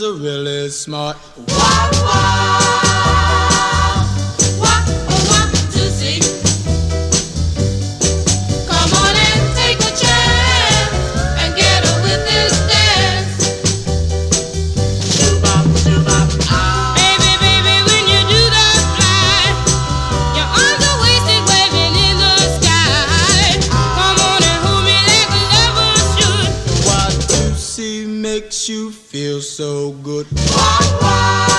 is really smart. Wah, wah. makes you feel so good. Wah, wah.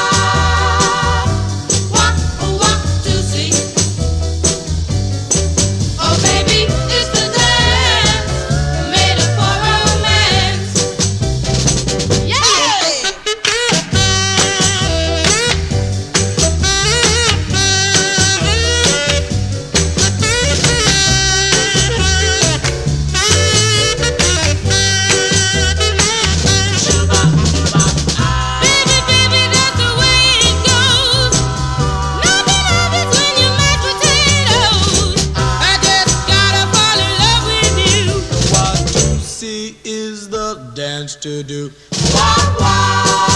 to do. Wah, wah.